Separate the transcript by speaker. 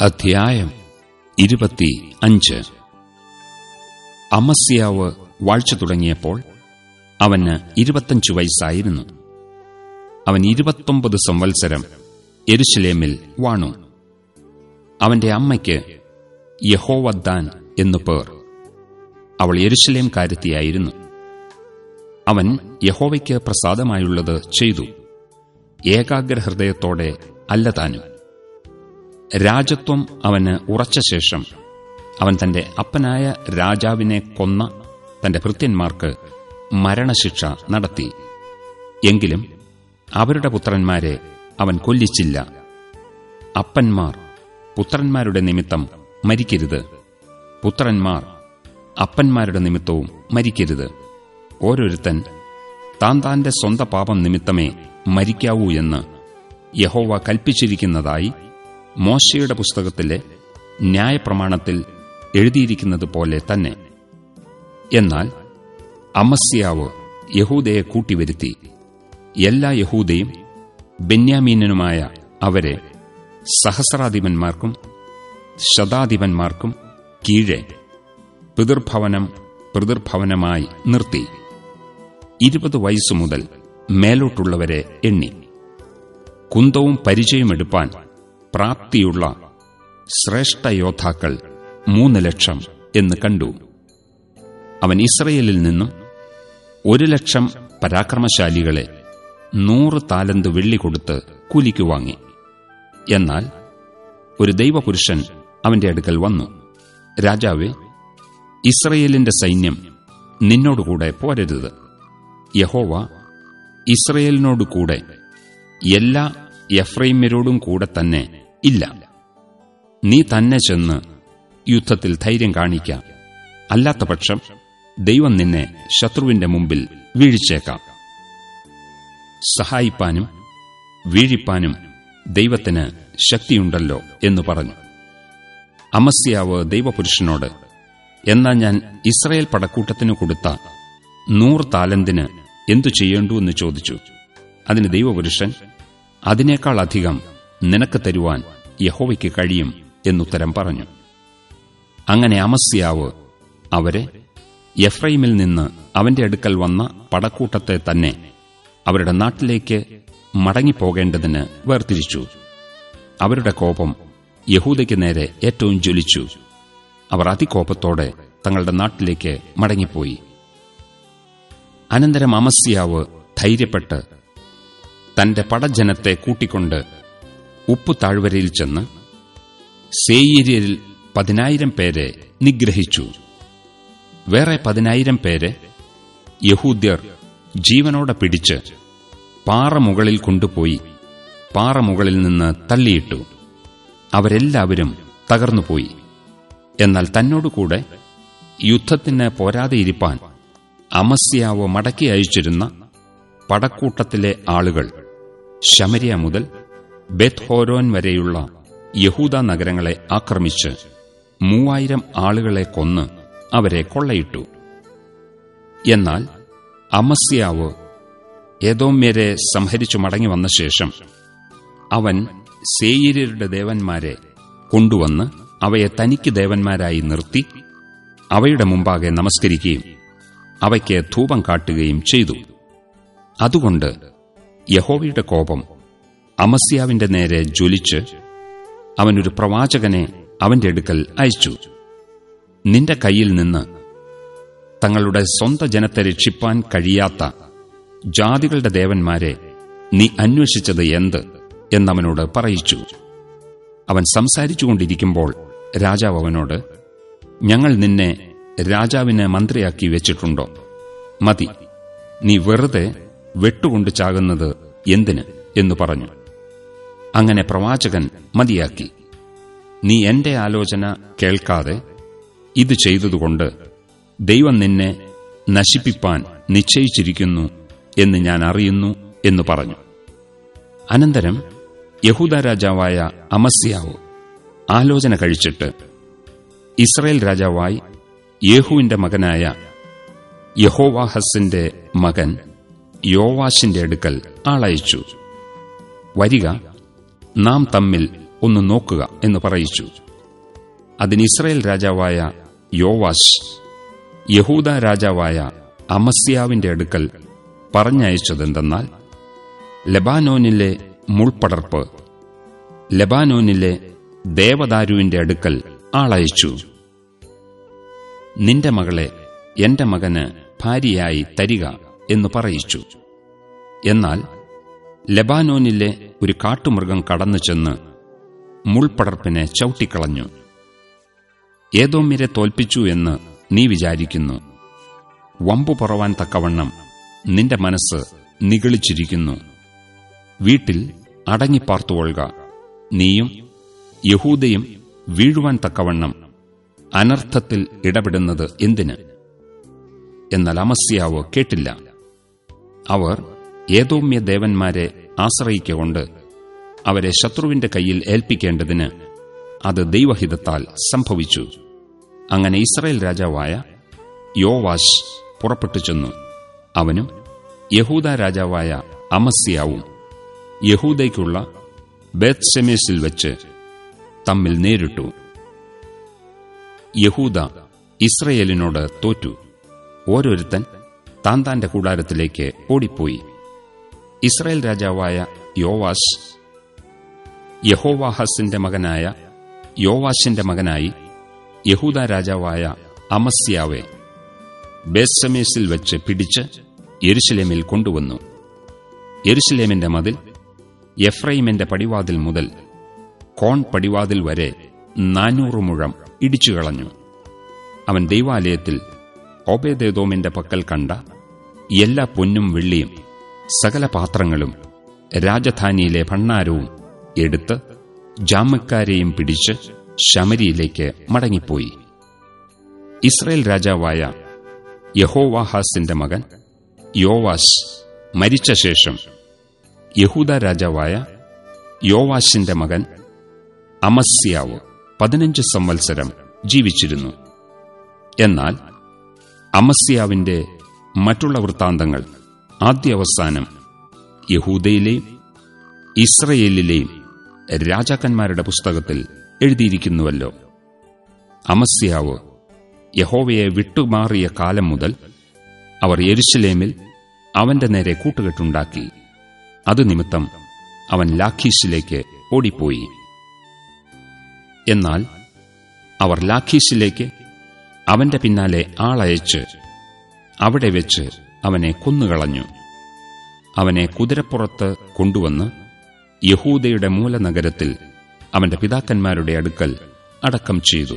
Speaker 1: അധ്യായം ഇരുപത്തി അഞ്ച്. അമസ്യാവ് വാഴ്ച തുടങ്ങിയപ്പോൾ അവന് ഇരുപത്തഞ്ചു വയസ്സായിരുന്നു. അവൻ ഇരുപത്തൊമ്പത് സംവത്സരം എരുശലേമിൽ വാണു. അവന്റെ അമ്മയ്ക്ക് യഹോവദ്ദാൻ എന്നു പേർ. അവൾ എരുശലേം കാര്യത്തിയായിരുന്നു അവൻ യഹോവയ്ക്ക് പ്രസാദമായുള്ളത് ചെയ്തു. ഏകാഗ്രഹൃദയത്തോടെ അല്ല താനും. രാജത്വം അവന് ഉറച്ച ശേഷം അവൻ തന്റെ അപ്പനായ രാജാവിനെ കൊന്ന തന്റെ ഭൃത്യന്മാർക്ക് മരണശിക്ഷ നടത്തി. എങ്കിലും അവരുടെ പുത്രന്മാരെ അവൻ കൊല്ലിച്ചില്ല. അപ്പന്മാർ പുത്രന്മാരുടെ നിമിത്തം മരിക്കരുത്. പുത്രന്മാർ അപ്പന്മാരുടെ നിമിത്തവും മരിക്കരുത്. ഓരോരുത്തൻ താൻ താന്റെ സ്വന്ത പാപം നിമിത്തമേ മരിക്കാവൂ എന്ന് യഹോവ കൽപ്പിച്ചിരിക്കുന്നതായി മോശയുടെ പുസ്തകത്തിലെ ന്യായപ്രമാണത്തിൽ എഴുതിയിരിക്കുന്നത് പോലെ തന്നെ. എന്നാൽ അമസ്യാവ് യഹൂദയെ കൂട്ടിവരുത്തി എല്ലാ യഹൂദയും ബെന്യാമീനനുമായ അവരെ സഹസ്രാധിപന്മാർക്കും ശതാധിപന്മാർക്കും കീഴെ പിതൃഭവനം പിതൃഭവനമായി നിർത്തി. ഇരുപത് വയസ്സു മുതൽ മേലോട്ടുള്ളവരെ എണ്ണി. കുന്തവും പരിചയമെടുപ്പാൻ പ്രാപ്തിയുള്ള ശ്രേഷ്ഠ യോദ്ധാക്കൾ മൂന്ന് ലക്ഷം എന്ന് കണ്ടു. അവൻ ഇസ്രയേലിൽ നിന്നും ഒരു ലക്ഷം പരാക്രമശാലികളെ നൂറ് താലന്ത് വെള്ളി കൊടുത്ത് കൂലിക്കു വാങ്ങി. എന്നാൽ ഒരു ദൈവപുരുഷൻ അവന്റെ അടുക്കൽ വന്നു. രാജാവേ ഇസ്രയേലിന്റെ സൈന്യം നിന്നോടുകൂടെ പോരരുത്. യഹോവ ഇസ്രയേലിനോടുകൂടെ എല്ലാ എഫ്രൈമ്യരോടും കൂടെ തന്നെ ഇല്ല. നീ തന്നെ ചെന്ന് യുദ്ധത്തിൽ ധൈര്യം കാണിക്കാം. അല്ലാത്തപക്ഷം ദൈവം നിന്നെ ശത്രുവിന്റെ മുമ്പിൽ വീഴിച്ചേക്കാം സഹായിപ്പാനും വീഴിപ്പാനും ദൈവത്തിന് ശക്തിയുണ്ടല്ലോ എന്ന് പറഞ്ഞു. അമസ്യാവ് ദൈവപുരുഷനോട് എന്നാൽ ഞാൻ ഇസ്രയേൽ പടക്കൂട്ടത്തിന് കൊടുത്ത നൂറ് താലന്തിന് എന്തു ചെയ്യേണ്ടു? എന്ന് ചോദിച്ചു. അതിന് ദൈവപുരുഷൻ അതിനേക്കാൾ അധികം നിനക്ക് തരുവാൻ യഹോവയ്ക്ക് കഴിയും എന്നുത്തരം പറഞ്ഞു. അങ്ങനെ അമസ്യാവ് അവരെ എഫ്രൈമിൽ നിന്ന് അവന്റെ അടുക്കൽ വന്ന പടക്കൂട്ടത്തെ തന്നെ അവരുടെ നാട്ടിലേക്ക് മടങ്ങിപ്പോകേണ്ടതിന് വേർതിരിച്ചു. അവരുടെ കോപം യഹൂദയ്ക്ക് നേരെ ഏറ്റവും ജ്വലിച്ചു. അവർ അതികോപത്തോടെ തങ്ങളുടെ നാട്ടിലേക്ക് മടങ്ങിപ്പോയി. അനന്തരം അമസ്യാവ് ധൈര്യപ്പെട്ട് തന്റെ പടജനത്തെ കൂട്ടിക്കൊണ്ട് ഉപ്പു താഴ്വരയിൽ ചെന്ന് സേയിരിയരിൽ പതിനായിരം പേരെ നിഗ്രഹിച്ചു. വേറെ പതിനായിരം പേരെ യഹൂദ്യർ ജീവനോടെ പിടിച്ച് പാറമുകളിൽ കൊണ്ടുപോയി പാറമുകളിൽ നിന്ന് തള്ളിയിട്ടു. അവരെല്ലാവരും തകർന്നുപോയി. എന്നാൽ തന്നോടുകൂടെ യുദ്ധത്തിന് പോരാതെയിരിപ്പാൻ അമസ്യാവ് മടക്കി അയച്ചിരുന്ന പടക്കൂട്ടത്തിലെ ആളുകൾ ശമരിയ മുതൽ ബെത്ഹോരോൻ വരെയുള്ള യഹൂദ നഗരങ്ങളെ ആക്രമിച്ച് മൂവായിരം ആളുകളെ കൊന്ന് അവരെ കൊള്ളയിട്ടു. എന്നാൽ അമസ്യാവ് ഏതോമ്യരെ സംഹരിച്ചു മടങ്ങി വന്ന ശേഷം അവൻ സേയിരരുടെ ദേവന്മാരെ കൊണ്ടുവന്ന് അവയെ തനിക്ക് ദേവന്മാരായി നിർത്തി അവയുടെ മുമ്പാകെ നമസ്കരിക്കുകയും അവയ്ക്ക് ധൂപം കാട്ടുകയും ചെയ്തു. അതുകൊണ്ട് യഹോവയുടെ കോപം അമസ്യാവിന്റെ നേരെ ജ്വലിച്ച് അവനൊരു പ്രവാചകനെ അവന്റെ അടുക്കൽ അയച്ചു. നിന്റെ കയ്യിൽ നിന്ന് തങ്ങളുടെ സ്വന്ത ജനത്തെ രക്ഷിപ്പാൻ കഴിയാത്ത ജാതികളുടെ ദേവന്മാരെ നീ അന്വേഷിച്ചത് എന്ത് എന്നവനോട് പറയിച്ചു. അവൻ സംസാരിച്ചുകൊണ്ടിരിക്കുമ്പോൾ രാജാവ് അവനോട് ഞങ്ങൾ നിന്നെ രാജാവിനെ മന്ത്രിയാക്കി വെച്ചിട്ടുണ്ടോ? മതി. നീ വെറുതെ വെട്ടുകൊണ്ട് ചാകുന്നത് എന്തിന്? എന്നു പറഞ്ഞു. അങ്ങനെ പ്രവാചകൻ മതിയാക്കി. നീ എന്റെ ആലോചന കേൾക്കാതെ ഇത് ചെയ്തതുകൊണ്ട് ദൈവം നിന്നെ നശിപ്പിപ്പാൻ നിശ്ചയിച്ചിരിക്കുന്നു എന്ന് ഞാൻ അറിയുന്നു എന്ന് പറഞ്ഞു. അനന്തരം യഹൂദ രാജാവായ അമസ്യാവ് ആലോചന കഴിച്ചിട്ട് ഇസ്രയേൽ രാജാവായി യേഹുവിന്റെ മകനായ യഹോവാഹസിന്റെ മകൻ യോവാശിന്റെ അടുക്കൽ ആളയച്ചു. വരിക നാം തമ്മിൽ ഒന്ന് നോക്കുക എന്ന് പറയിച്ചു. അതിന് ഇസ്രായേൽ രാജാവായ യോവാശ് യഹൂദ രാജാവായ അമസ്യാവിന്റെ അടുക്കൽ പറഞ്ഞയച്ചതെന്തെന്നാൽ ലബാനോനിലെ മുൾപടർപ്പ് ലബാനോനിലെ ദേവദാരുവിന്റെ അടുക്കൽ ആളയച്ചു. നിന്റെ മകളെ എന്റെ മകന് ഭാര്യയായി തരിക എന്ന് പറയിച്ചു. എന്നാൽ ലബാനോനിലെ ഒരു കാട്ടുമൃഗം കടന്നു ചെന്ന് മുൾപടർപ്പിനെ ചവിട്ടിക്കളഞ്ഞു. ഏതോമിരെ തോൽപ്പിച്ചു എന്ന് നീ വിചാരിക്കുന്നു. വമ്പു പുറവാൻ തക്കവണ്ണം നിന്റെ മനസ്സ് നിഗളിച്ചിരിക്കുന്നു. വീട്ടിൽ അടങ്ങിപ്പാർത്തുകൊള്ളുക നീയും യഹൂദയും വീഴുവാൻ തക്കവണ്ണം അനർത്ഥത്തിൽ ഇടപെടുന്നത് എന്തിന്? എന്നാൽ അമസ്യാവ് കേട്ടില്ല. അവർ ഏതോമ്യ ദേവന്മാരെ ആശ്രയിക്കൊണ്ട് അവരെ ശത്രുവിന്റെ കയ്യിൽ ഏൽപ്പിക്കേണ്ടതിന് അത് ദൈവഹിതത്താൽ സംഭവിച്ചു. അങ്ങനെ ഇസ്രായേൽ രാജാവായ യോവാശ് പുറപ്പെട്ടു ചെന്നു. അവനും യഹൂദ രാജാവായ അമസ്യാവും യഹൂദയ്ക്കുള്ള ബേത്സെമേസിൽ വെച്ച് തമ്മിൽ നേരിട്ടു. യഹൂദ ഇസ്രയേലിനോട് തോറ്റു. ഓരോരുത്തൻ താൻ താന്റെ കൂടാരത്തിലേക്ക് ഓടിപ്പോയി. ഇസ്രായേൽ രാജാവായ യോവാശ് യഹോവാഹസിന്റെ മകനായ യോവാശിന്റെ മകനായി യഹൂദ രാജാവായ അമസ്യാവെ ബേസമേസിൽ വെച്ച് പിടിച്ച് യെരുശലേമിൽ കൊണ്ടുവന്നു. യെരുശലേമിന്റെ മതിൽ എഫ്രൈമിന്റെ പടിവാതിൽ മുതൽ കോൺ പടിവാതിൽ വരെ നാനൂറ് മുഴം ഇടിച്ചുകളഞ്ഞു. അവൻ ദൈവാലയത്തിൽ ഓബേദേദോമിന്റെ പക്കൽ കണ്ട എല്ലാ പൊന്നും വെള്ളിയും സകല പാത്രങ്ങളും രാജധാനിയിലെ ഭണ്ണാരവും എടുത്ത് ജാമക്കാരെയും പിടിച്ച് ശമരിയിലേക്ക് മടങ്ങിപ്പോയി. ഇസ്രയേൽ രാജാവായ യഹോവാഹാസിന്റെ മകൻ യോവാസ് മരിച്ച ശേഷം യഹൂദ രാജാവായ യോവാശിന്റെ മകൻ അമസ്യാവ് പതിനഞ്ച് സംവത്സരം ജീവിച്ചിരുന്നു. എന്നാൽ അമസ്യാവിന്റെ മറ്റുള്ള വൃത്താന്തങ്ങൾ ആദ്യാവസാനം യഹൂദയിലെയും ഇസ്രയേലിലെയും രാജാക്കന്മാരുടെ പുസ്തകത്തിൽ എഴുതിയിരിക്കുന്നുവല്ലോ. അമസ്യാവ് യഹോവയെ വിട്ടുമാറിയ കാലം മുതൽ അവർ യെരുശലേമിൽ അവന്റെ നേരെ കൂട്ടുകെട്ടുണ്ടാക്കി. അത് നിമിത്തം അവൻ ലാഖീഷിലേക്ക് ഓടിപ്പോയി. എന്നാൽ അവർ ലാഖീഷിലേക്ക് അവന്റെ പിന്നാലെ ആളയച്ച് അവിടെ വെച്ച് അവനെ കൊന്നുകളഞ്ഞു. അവനെ കുതിരപ്പുറത്ത് കൊണ്ടുവന്ന് യഹൂദയുടെ മൂലനഗരത്തിൽ അവന്റെ പിതാക്കന്മാരുടെ അടുക്കൽ അടക്കം ചെയ്തു.